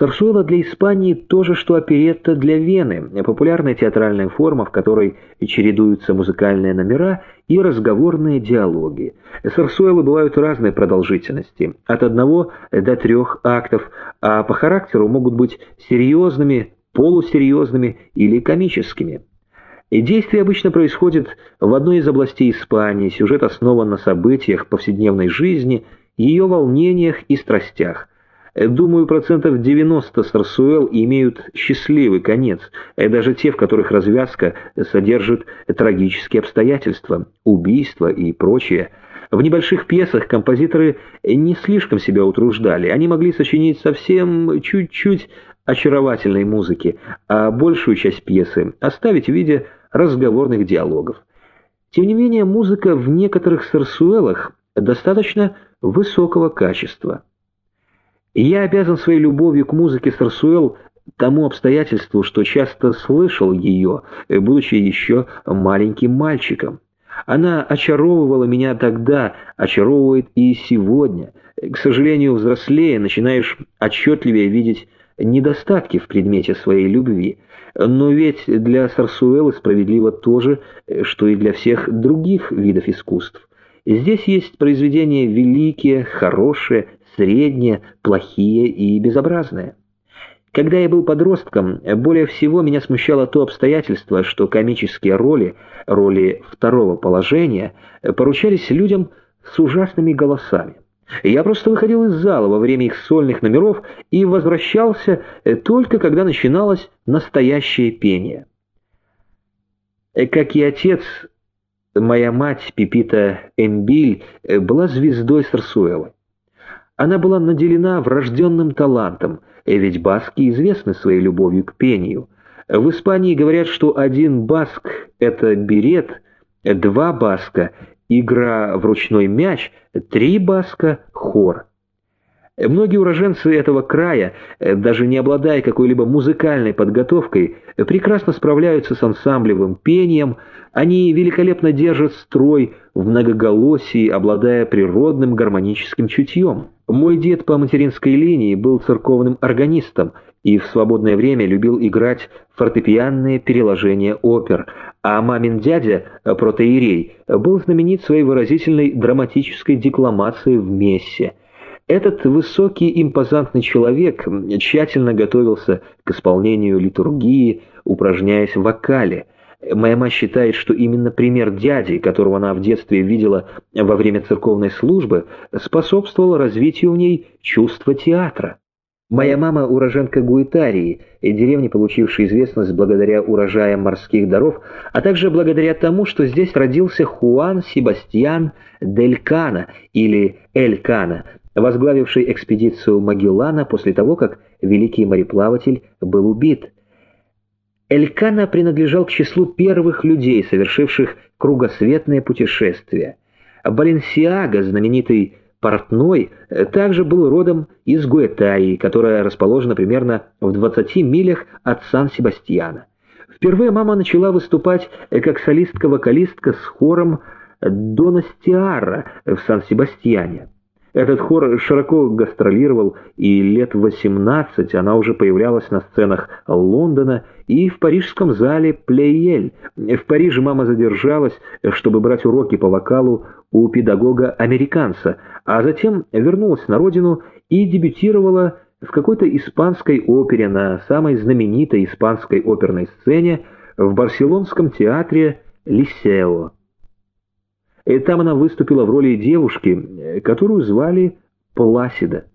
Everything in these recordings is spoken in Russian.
Сарсуэла для Испании то же, что оперетта для Вены, популярная театральная форма, в которой чередуются музыкальные номера и разговорные диалоги. Сарсуэлы бывают разной продолжительности, от одного до трех актов, а по характеру могут быть серьезными, полусерьезными или комическими. Действие обычно происходит в одной из областей Испании, сюжет основан на событиях повседневной жизни, ее волнениях и страстях. Думаю, процентов 90 Сарсуэл имеют счастливый конец, даже те, в которых развязка содержит трагические обстоятельства, убийства и прочее. В небольших пьесах композиторы не слишком себя утруждали, они могли сочинить совсем чуть-чуть очаровательной музыки, а большую часть пьесы оставить в виде разговорных диалогов. Тем не менее, музыка в некоторых сарсуэлах достаточно высокого качества. Я обязан своей любовью к музыке Сарсуэл тому обстоятельству, что часто слышал ее, будучи еще маленьким мальчиком. Она очаровывала меня тогда, очаровывает и сегодня. К сожалению, взрослее начинаешь отчетливее видеть недостатки в предмете своей любви. Но ведь для Сарсуэлы справедливо то же, что и для всех других видов искусств. Здесь есть произведения великие, хорошие, средние, плохие и безобразные. Когда я был подростком, более всего меня смущало то обстоятельство, что комические роли, роли второго положения, поручались людям с ужасными голосами. Я просто выходил из зала во время их сольных номеров и возвращался только когда начиналось настоящее пение. Как и отец, моя мать Пипита Эмбиль была звездой Сарсуэлы. Она была наделена врожденным талантом, ведь баски известны своей любовью к пению. В Испании говорят, что один баск — это берет, два баска — игра в ручной мяч, три баска — хор. Многие уроженцы этого края, даже не обладая какой-либо музыкальной подготовкой, прекрасно справляются с ансамблевым пением, они великолепно держат строй в многоголосии, обладая природным гармоническим чутьем. Мой дед по материнской линии был церковным органистом и в свободное время любил играть фортепианные переложения опер, а мамин дядя, протеерей, был знаменит своей выразительной драматической декламацией в мессе. Этот высокий импозантный человек тщательно готовился к исполнению литургии, упражняясь в вокале – Моя мать считает, что именно пример дяди, которого она в детстве видела во время церковной службы, способствовал развитию в ней чувства театра. Моя мама уроженка Гуитарии, деревни, получившей известность благодаря урожаям морских даров, а также благодаря тому, что здесь родился Хуан Себастьян Дель Кана или Эль Кана, возглавивший экспедицию Магеллана после того, как великий мореплаватель был убит – Элькана принадлежал к числу первых людей, совершивших кругосветное путешествие. Баленсиага, знаменитый портной, также был родом из Гуэтаи, которая расположена примерно в 20 милях от Сан-Себастьяна. Впервые мама начала выступать как солистка-вокалистка с хором Доностиара в Сан-Себастьяне. Этот хор широко гастролировал, и лет 18 она уже появлялась на сценах Лондона и в парижском зале Плейель. В Париже мама задержалась, чтобы брать уроки по вокалу у педагога-американца, а затем вернулась на родину и дебютировала в какой-то испанской опере на самой знаменитой испанской оперной сцене в барселонском театре «Лисео». И там она выступила в роли девушки, которую звали Пласида.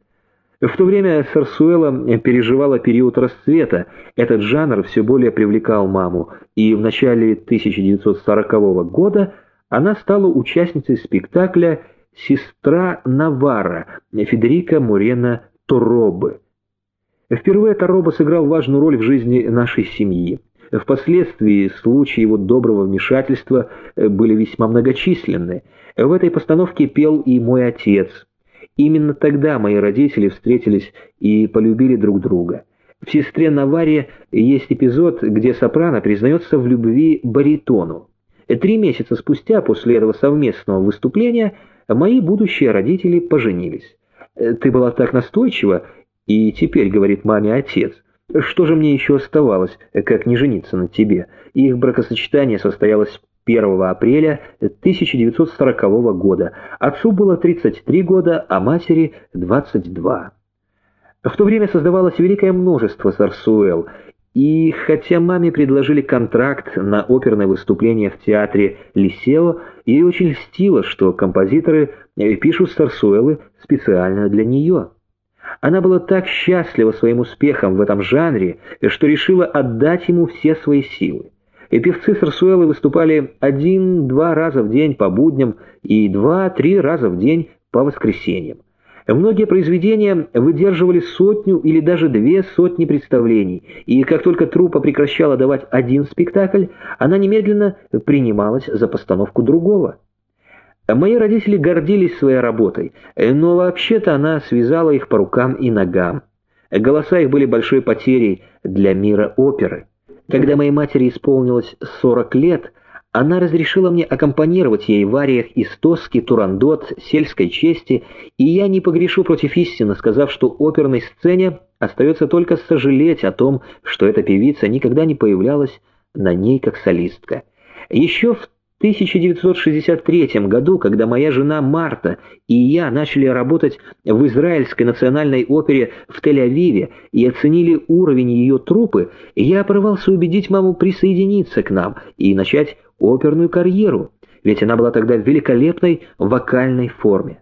В то время Сарсуэла переживала период расцвета, этот жанр все более привлекал маму, и в начале 1940 года она стала участницей спектакля «Сестра Навара» Федерико Мурена Торобы. Впервые Торобо сыграл важную роль в жизни нашей семьи. Впоследствии случаи его доброго вмешательства э, были весьма многочисленны. В этой постановке пел и мой отец. Именно тогда мои родители встретились и полюбили друг друга. В «Сестре Наваре» есть эпизод, где сопрано признается в любви баритону. Три месяца спустя после этого совместного выступления мои будущие родители поженились. Ты была так настойчива, И теперь, говорит маме отец, что же мне еще оставалось, как не жениться на тебе? Их бракосочетание состоялось 1 апреля 1940 года. Отцу было 33 года, а матери 22. В то время создавалось великое множество сарсуэл, и хотя маме предложили контракт на оперное выступление в театре Лисео, ей очень льстило, что композиторы пишут сарсуэлы специально для нее. Она была так счастлива своим успехом в этом жанре, что решила отдать ему все свои силы. И певцы Сарсуэлы выступали один-два раза в день по будням и два-три раза в день по воскресеньям. Многие произведения выдерживали сотню или даже две сотни представлений, и как только труппа прекращала давать один спектакль, она немедленно принималась за постановку другого. Мои родители гордились своей работой, но вообще-то она связала их по рукам и ногам. Голоса их были большой потерей для мира оперы. Когда моей матери исполнилось 40 лет, она разрешила мне аккомпанировать ей в ариях из Тоски, Турандот, сельской чести, и я не погрешу против истины, сказав, что оперной сцене остается только сожалеть о том, что эта певица никогда не появлялась на ней как солистка. Еще в 1963 году, когда моя жена Марта и я начали работать в Израильской национальной опере в Тель-Авиве и оценили уровень ее трупы, я порывался убедить маму присоединиться к нам и начать оперную карьеру, ведь она была тогда в великолепной вокальной форме.